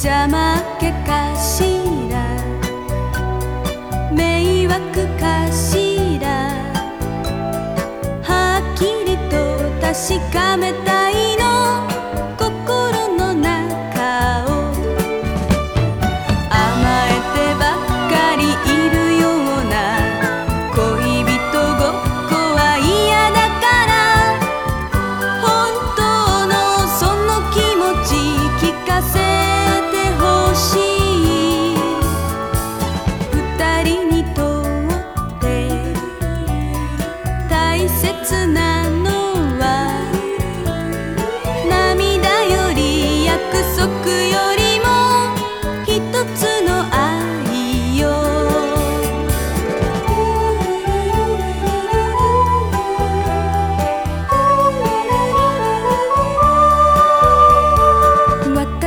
ざまけかしら？迷惑かしら？はっきりと確かめた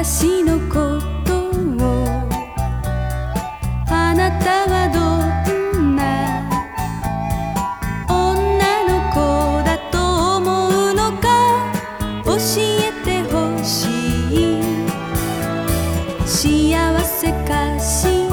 私のことをあなたはどんな女の子だと思うのか教えてほしい。幸せかしら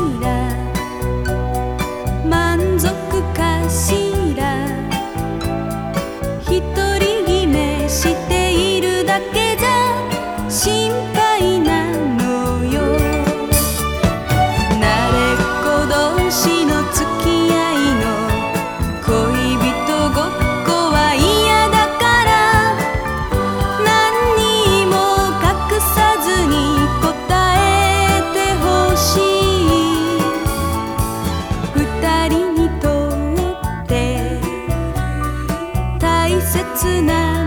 切な